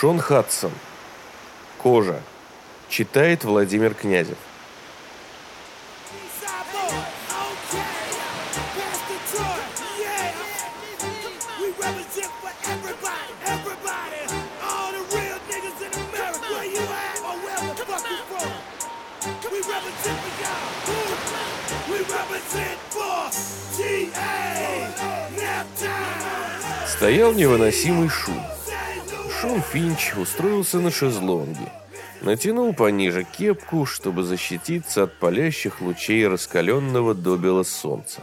Шон Хадсон. Кожа. Читает Владимир Князев. Стоял невыносимый шум. Шон Финч устроился на шезлонге. Натянул пониже кепку, чтобы защититься от палящих лучей раскаленного добела солнца.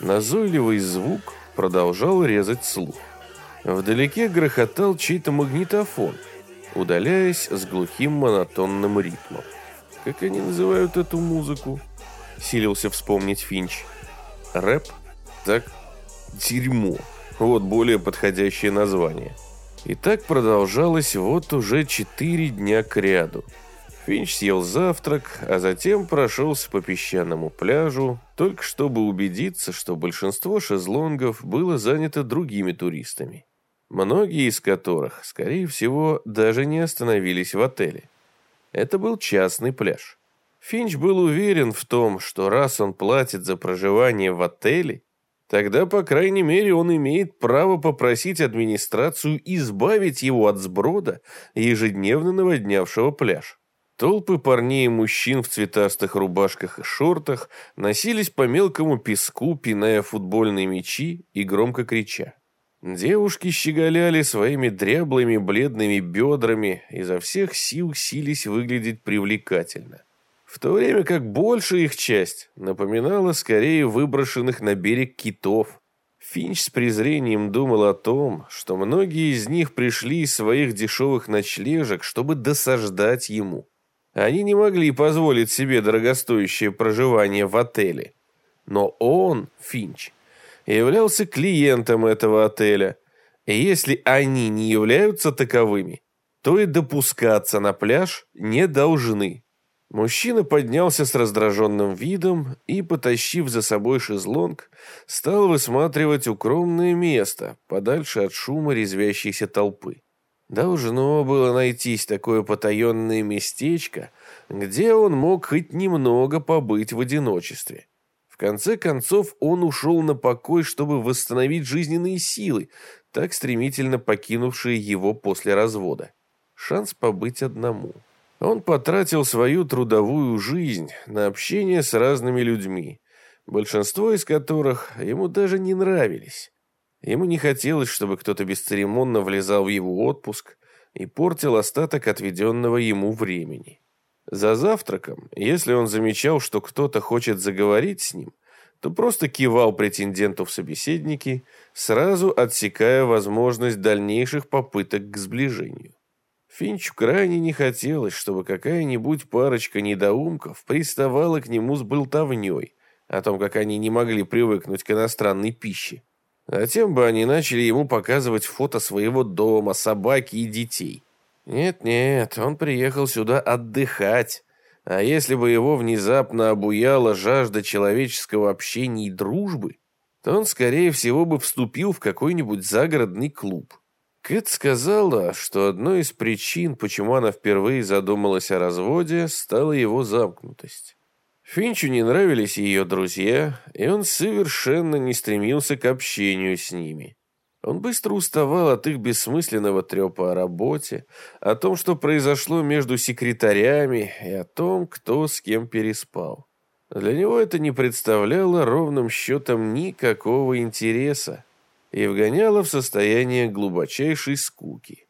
Назойливый звук продолжал резать слух. Вдалеке грохотал чей-то магнитофон, удаляясь с глухим монотонным ритмом. Как они называют эту музыку? Силился вспомнить Финч. Рэп? Так, дерьмо. Вот более подходящее название. И так продолжалось вот уже четыре дня кряду. Финч съел завтрак, а затем прошелся по песчаному пляжу, только чтобы убедиться, что большинство шезлонгов было занято другими туристами. Многие из которых, скорее всего, даже не остановились в отеле. Это был частный пляж. Финч был уверен в том, что раз он платит за проживание в отеле, Тогда, по крайней мере, он имеет право попросить администрацию избавить его от сброда, ежедневно наводнявшего пляж. Толпы парней и мужчин в цветастых рубашках и шортах носились по мелкому песку, пиная футбольные мячи и громко крича. Девушки щеголяли своими дряблыми бледными бедрами, изо всех сил сились выглядеть привлекательно в то время как большая их часть напоминала скорее выброшенных на берег китов. Финч с презрением думал о том, что многие из них пришли из своих дешевых ночлежек, чтобы досаждать ему. Они не могли позволить себе дорогостоящее проживание в отеле. Но он, Финч, являлся клиентом этого отеля, и если они не являются таковыми, то и допускаться на пляж не должны. Мужчина поднялся с раздраженным видом и, потащив за собой шезлонг, стал высматривать укромное место, подальше от шума резвящейся толпы. Должно было найтись такое потаенное местечко, где он мог хоть немного побыть в одиночестве. В конце концов он ушел на покой, чтобы восстановить жизненные силы, так стремительно покинувшие его после развода. Шанс побыть одному – он потратил свою трудовую жизнь на общение с разными людьми, большинство из которых ему даже не нравились. Ему не хотелось, чтобы кто-то бесцеремонно влезал в его отпуск и портил остаток отведенного ему времени. За завтраком, если он замечал, что кто-то хочет заговорить с ним, то просто кивал претенденту в собеседники, сразу отсекая возможность дальнейших попыток к сближению. Финчу крайне не хотелось, чтобы какая-нибудь парочка недоумков приставала к нему с болтовней о том, как они не могли привыкнуть к иностранной пище. Затем бы они начали ему показывать фото своего дома, собаки и детей. Нет-нет, он приехал сюда отдыхать. А если бы его внезапно обуяла жажда человеческого общения и дружбы, то он, скорее всего, бы вступил в какой-нибудь загородный клуб. Кэт сказала, что одной из причин, почему она впервые задумалась о разводе, стала его замкнутость. Финчу не нравились ее друзья, и он совершенно не стремился к общению с ними. Он быстро уставал от их бессмысленного трепа о работе, о том, что произошло между секретарями, и о том, кто с кем переспал. Для него это не представляло ровным счетом никакого интереса и вгоняла в состояние глубочайшей скуки.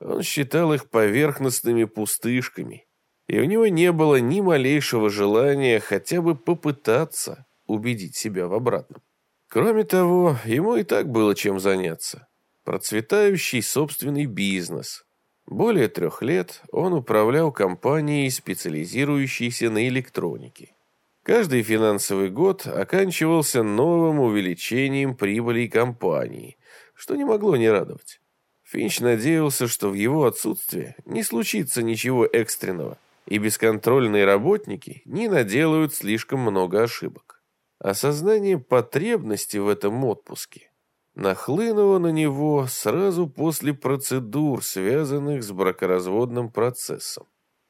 Он считал их поверхностными пустышками, и у него не было ни малейшего желания хотя бы попытаться убедить себя в обратном. Кроме того, ему и так было чем заняться. Процветающий собственный бизнес. Более трех лет он управлял компанией, специализирующейся на электронике. Каждый финансовый год оканчивался новым увеличением прибылей компании, что не могло не радовать. Финч надеялся, что в его отсутствие не случится ничего экстренного, и бесконтрольные работники не наделают слишком много ошибок. Осознание потребности в этом отпуске нахлынула на него сразу после процедур, связанных с бракоразводным процессом.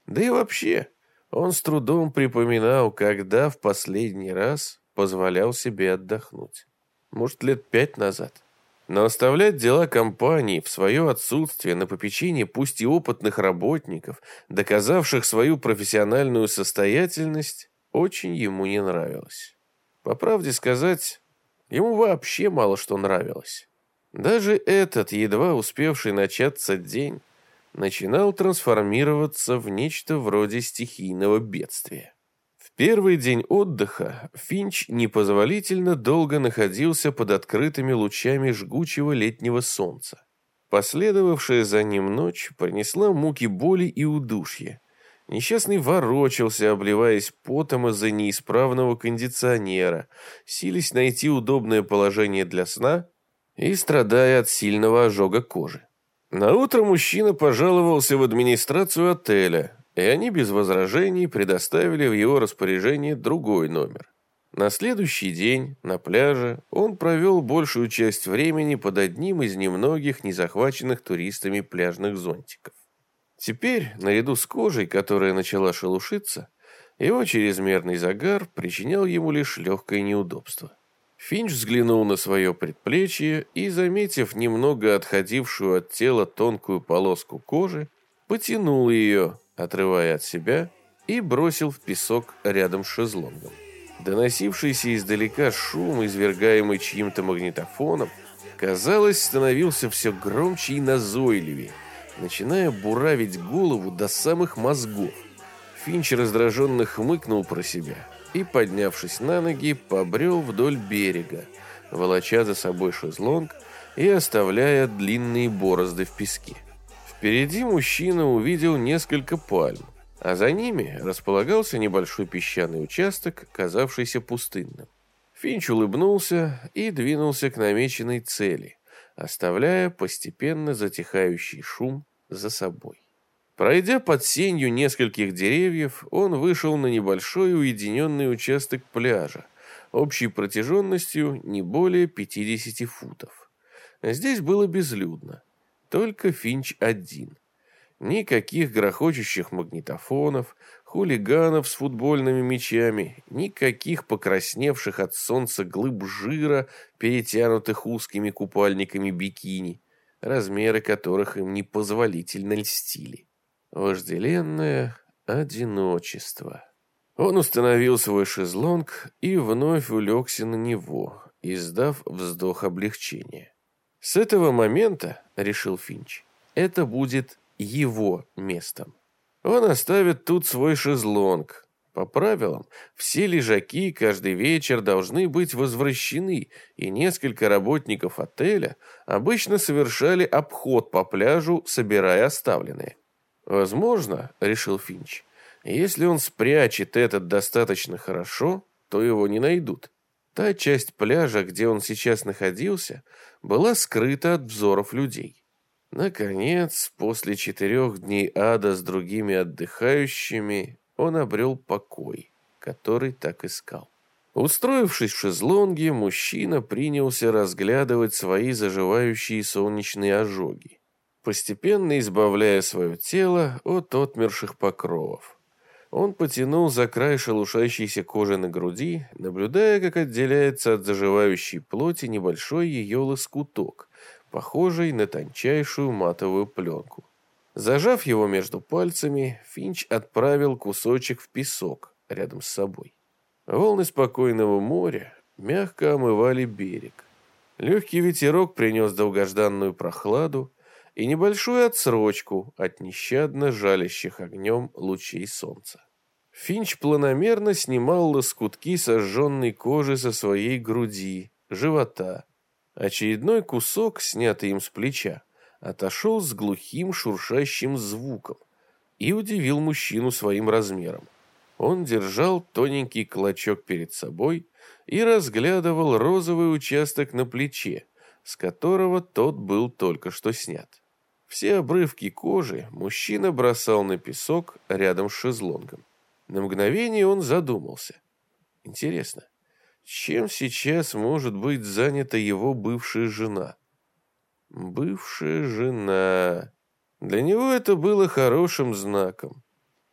Да и вообще, он с трудом припоминал, когда в последний раз позволял себе отдохнуть. Может, лет пять назад. Но оставлять дела компании в свое отсутствие на попечении пусть и опытных работников, доказавших свою профессиональную состоятельность, очень ему не нравилось. По правде сказать, ему вообще мало что нравилось. Даже этот, едва успевший начаться день, начинал трансформироваться в нечто вроде стихийного бедствия первый день отдыха Финч непозволительно долго находился под открытыми лучами жгучего летнего солнца. Последовавшая за ним ночь принесла муки боли и удушья. Несчастный ворочался, обливаясь потом из-за неисправного кондиционера, сились найти удобное положение для сна и страдая от сильного ожога кожи. Наутро мужчина пожаловался в администрацию отеля, и они без возражений предоставили в его распоряжение другой номер. На следующий день на пляже он провел большую часть времени под одним из немногих незахваченных туристами пляжных зонтиков. Теперь, наряду с кожей, которая начала шелушиться, его чрезмерный загар причинял ему лишь легкое неудобство. Финч взглянул на свое предплечье и, заметив немного отходившую от тела тонкую полоску кожи, потянул ее, отрывая от себя, и бросил в песок рядом с шезлонгом. Доносившийся издалека шум, извергаемый чьим-то магнитофоном, казалось, становился все громче и назойливее, начиная буравить голову до самых мозгов. Финч раздраженно хмыкнул про себя и, поднявшись на ноги, побрел вдоль берега, волоча за собой шезлонг и оставляя длинные борозды в песке. Впереди мужчина увидел несколько пальм, а за ними располагался небольшой песчаный участок, казавшийся пустынным. Финч улыбнулся и двинулся к намеченной цели, оставляя постепенно затихающий шум за собой. Пройдя под сенью нескольких деревьев, он вышел на небольшой уединенный участок пляжа, общей протяженностью не более 50 футов. Здесь было безлюдно. Только Финч один. Никаких грохочущих магнитофонов, хулиганов с футбольными мячами, никаких покрасневших от солнца глыб жира, перетянутых узкими купальниками бикини, размеры которых им непозволительно льстили. Вожделенное одиночество. Он установил свой шезлонг и вновь улегся на него, издав вздох облегчения. С этого момента, решил Финч, это будет его местом. Он оставит тут свой шезлонг. По правилам, все лежаки каждый вечер должны быть возвращены, и несколько работников отеля обычно совершали обход по пляжу, собирая оставленные. Возможно, решил Финч, если он спрячет этот достаточно хорошо, то его не найдут. Та часть пляжа, где он сейчас находился, была скрыта от взоров людей. Наконец, после четырех дней ада с другими отдыхающими, он обрел покой, который так искал. Устроившись в шезлонге, мужчина принялся разглядывать свои заживающие солнечные ожоги, постепенно избавляя свое тело от отмерших покровов. Он потянул за край шелушащейся кожи на груди, наблюдая, как отделяется от заживающей плоти небольшой ее лоскуток, похожий на тончайшую матовую пленку. Зажав его между пальцами, Финч отправил кусочек в песок рядом с собой. Волны спокойного моря мягко омывали берег. Легкий ветерок принес долгожданную прохладу, и небольшую отсрочку от нещадно жалящих огнем лучей солнца. Финч планомерно снимал лоскутки сожженной кожи со своей груди, живота. Очередной кусок, снятый им с плеча, отошел с глухим шуршащим звуком и удивил мужчину своим размером. Он держал тоненький клочок перед собой и разглядывал розовый участок на плече, с которого тот был только что снят. Все обрывки кожи мужчина бросал на песок рядом с шезлонгом. На мгновение он задумался. Интересно, чем сейчас может быть занята его бывшая жена. Бывшая жена. Для него это было хорошим знаком.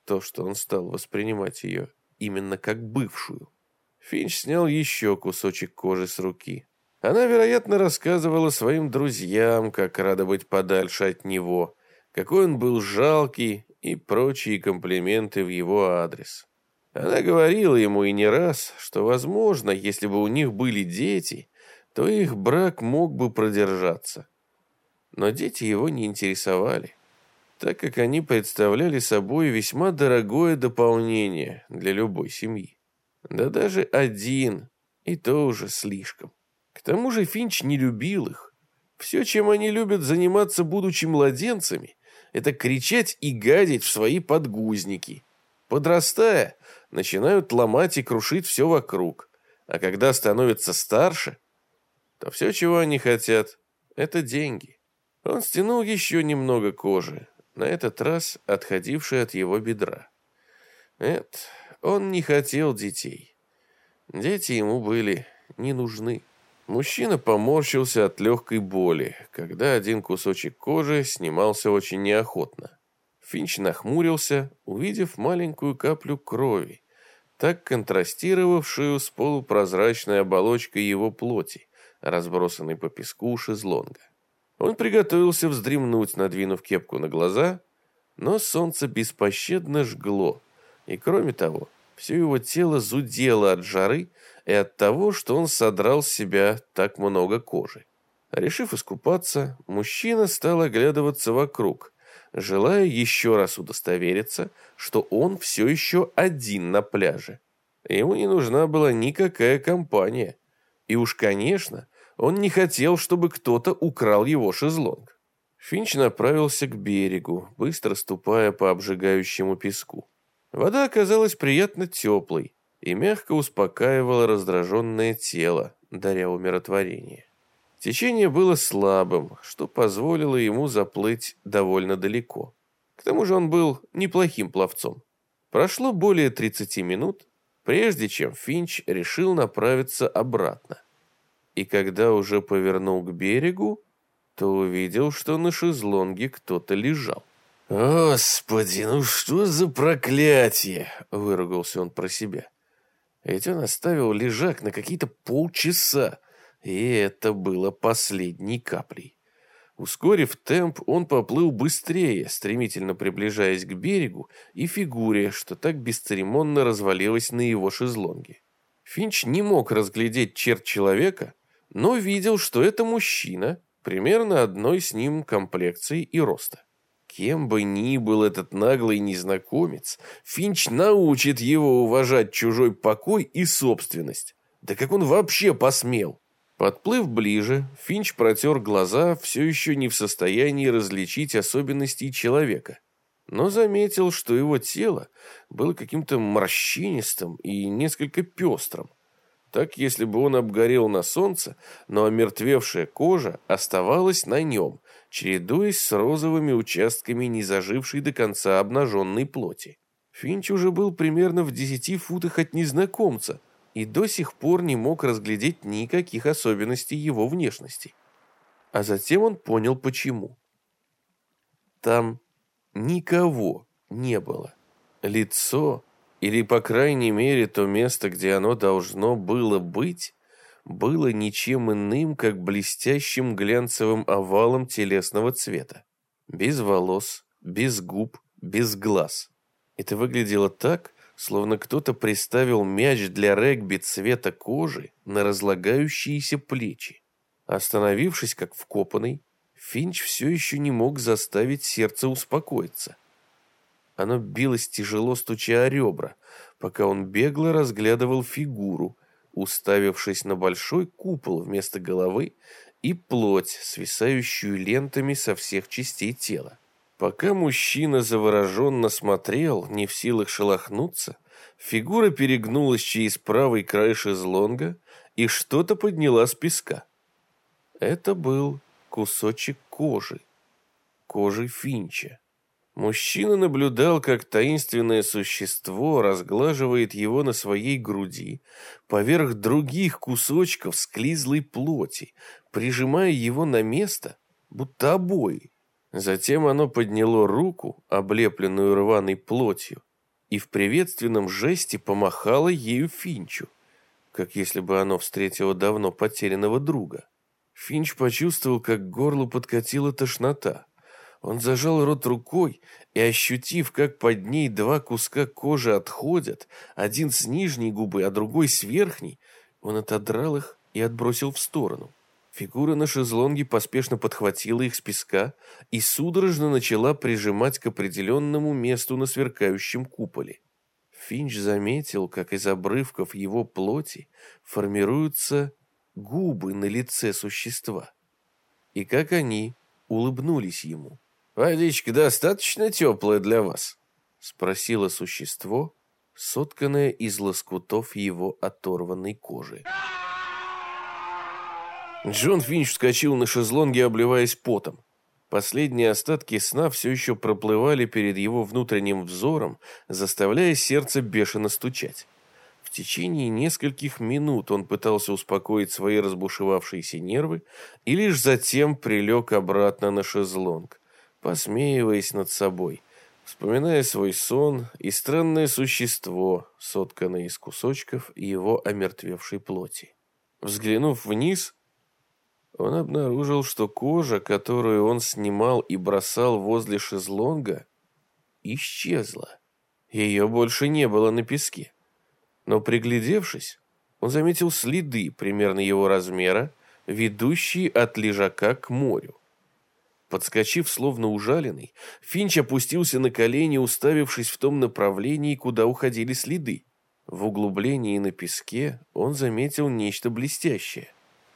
То, что он стал воспринимать ее именно как бывшую. Финч снял еще кусочек кожи с руки. Она, вероятно, рассказывала своим друзьям, как рада быть подальше от него, какой он был жалкий и прочие комплименты в его адрес. Она говорила ему и не раз, что, возможно, если бы у них были дети, то их брак мог бы продержаться. Но дети его не интересовали, так как они представляли собой весьма дорогое дополнение для любой семьи. Да даже один, и то уже слишком. К тому же Финч не любил их. Все, чем они любят заниматься, будучи младенцами, это кричать и гадить в свои подгузники. Подрастая, начинают ломать и крушить все вокруг. А когда становятся старше, то все, чего они хотят, это деньги. Он стянул еще немного кожи, на этот раз отходившей от его бедра. Нет, он не хотел детей. Дети ему были не нужны. Мужчина поморщился от легкой боли, когда один кусочек кожи снимался очень неохотно. Финч нахмурился, увидев маленькую каплю крови, так контрастировавшую с полупрозрачной оболочкой его плоти, разбросанной по песку шезлонга. Он приготовился вздремнуть, надвинув кепку на глаза, но солнце беспощадно жгло, и кроме того, все его тело зудело от жары и от того, что он содрал с себя так много кожи. Решив искупаться, мужчина стал оглядываться вокруг, желая еще раз удостовериться, что он все еще один на пляже. Ему не нужна была никакая компания. И уж, конечно, он не хотел, чтобы кто-то украл его шезлонг. Финч направился к берегу, быстро ступая по обжигающему песку. Вода оказалась приятно теплой и мягко успокаивала раздраженное тело, даря умиротворение. Течение было слабым, что позволило ему заплыть довольно далеко. К тому же он был неплохим пловцом. Прошло более 30 минут, прежде чем Финч решил направиться обратно. И когда уже повернул к берегу, то увидел, что на шезлонге кто-то лежал. «Господи, ну что за проклятие!» — выругался он про себя. Ведь он оставил лежак на какие-то полчаса, и это было последней каплей. Ускорив темп, он поплыл быстрее, стремительно приближаясь к берегу и фигуре, что так бесцеремонно развалилась на его шезлонге. Финч не мог разглядеть черт человека, но видел, что это мужчина, примерно одной с ним комплекции и роста. Кем бы ни был этот наглый незнакомец, Финч научит его уважать чужой покой и собственность. Да как он вообще посмел? Подплыв ближе, Финч протер глаза, все еще не в состоянии различить особенностей человека. Но заметил, что его тело было каким-то морщинистым и несколько пестрым. Так, если бы он обгорел на солнце, но омертвевшая кожа оставалась на нем, чередуясь с розовыми участками незажившей до конца обнаженной плоти. Финч уже был примерно в десяти футах от незнакомца и до сих пор не мог разглядеть никаких особенностей его внешности. А затем он понял, почему. Там никого не было. Лицо или, по крайней мере, то место, где оно должно было быть, было ничем иным, как блестящим глянцевым овалом телесного цвета. Без волос, без губ, без глаз. Это выглядело так, словно кто-то приставил мяч для регби цвета кожи на разлагающиеся плечи. Остановившись как вкопанный, Финч все еще не мог заставить сердце успокоиться. Оно билось тяжело, стуча о ребра, пока он бегло разглядывал фигуру, уставившись на большой купол вместо головы и плоть, свисающую лентами со всех частей тела. Пока мужчина завороженно смотрел, не в силах шелохнуться, фигура перегнулась через правый край шезлонга и что-то подняла с песка. Это был кусочек кожи, кожи Финча. Мужчина наблюдал, как таинственное существо разглаживает его на своей груди, поверх других кусочков склизлой плоти, прижимая его на место, будто обои. Затем оно подняло руку, облепленную рваной плотью, и в приветственном жесте помахало ею Финчу, как если бы оно встретило давно потерянного друга. Финч почувствовал, как горло подкатила тошнота. Он зажал рот рукой и, ощутив, как под ней два куска кожи отходят, один с нижней губы, а другой с верхней, он отодрал их и отбросил в сторону. Фигура на шезлонге поспешно подхватила их с песка и судорожно начала прижимать к определенному месту на сверкающем куполе. Финч заметил, как из обрывков его плоти формируются губы на лице существа, и как они улыбнулись ему. «Водичка достаточно теплая для вас?» — спросило существо, сотканное из лоскутов его оторванной кожи. Джон Финч вскочил на шезлонге, обливаясь потом. Последние остатки сна все еще проплывали перед его внутренним взором, заставляя сердце бешено стучать. В течение нескольких минут он пытался успокоить свои разбушевавшиеся нервы и лишь затем прилег обратно на шезлонг посмеиваясь над собой, вспоминая свой сон и странное существо, сотканное из кусочков его омертвевшей плоти. Взглянув вниз, он обнаружил, что кожа, которую он снимал и бросал возле шезлонга, исчезла. Ее больше не было на песке. Но приглядевшись, он заметил следы примерно его размера, ведущие от лежака к морю. Подскочив, словно ужаленный, Финч опустился на колени, уставившись в том направлении, куда уходили следы. В углублении на песке он заметил нечто блестящее.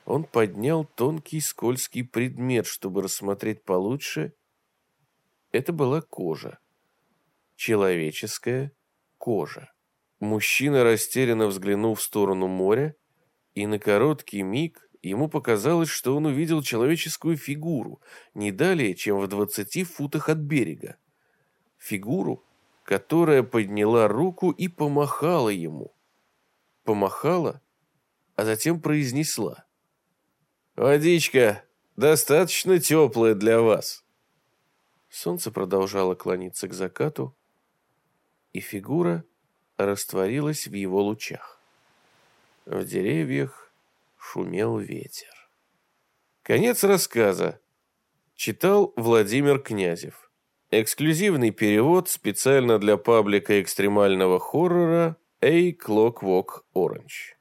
Он поднял тонкий скользкий предмет, чтобы рассмотреть получше. Это была кожа. Человеческая кожа. Мужчина растерянно взглянул в сторону моря, и на короткий миг Ему показалось, что он увидел человеческую фигуру, не далее, чем в двадцати футах от берега. Фигуру, которая подняла руку и помахала ему. Помахала, а затем произнесла. «Водичка достаточно теплая для вас». Солнце продолжало клониться к закату, и фигура растворилась в его лучах. В деревьях шумел ветер. Конец рассказа. Читал Владимир Князев. Эксклюзивный перевод специально для паблика экстремального хоррора A Clockwork Orange.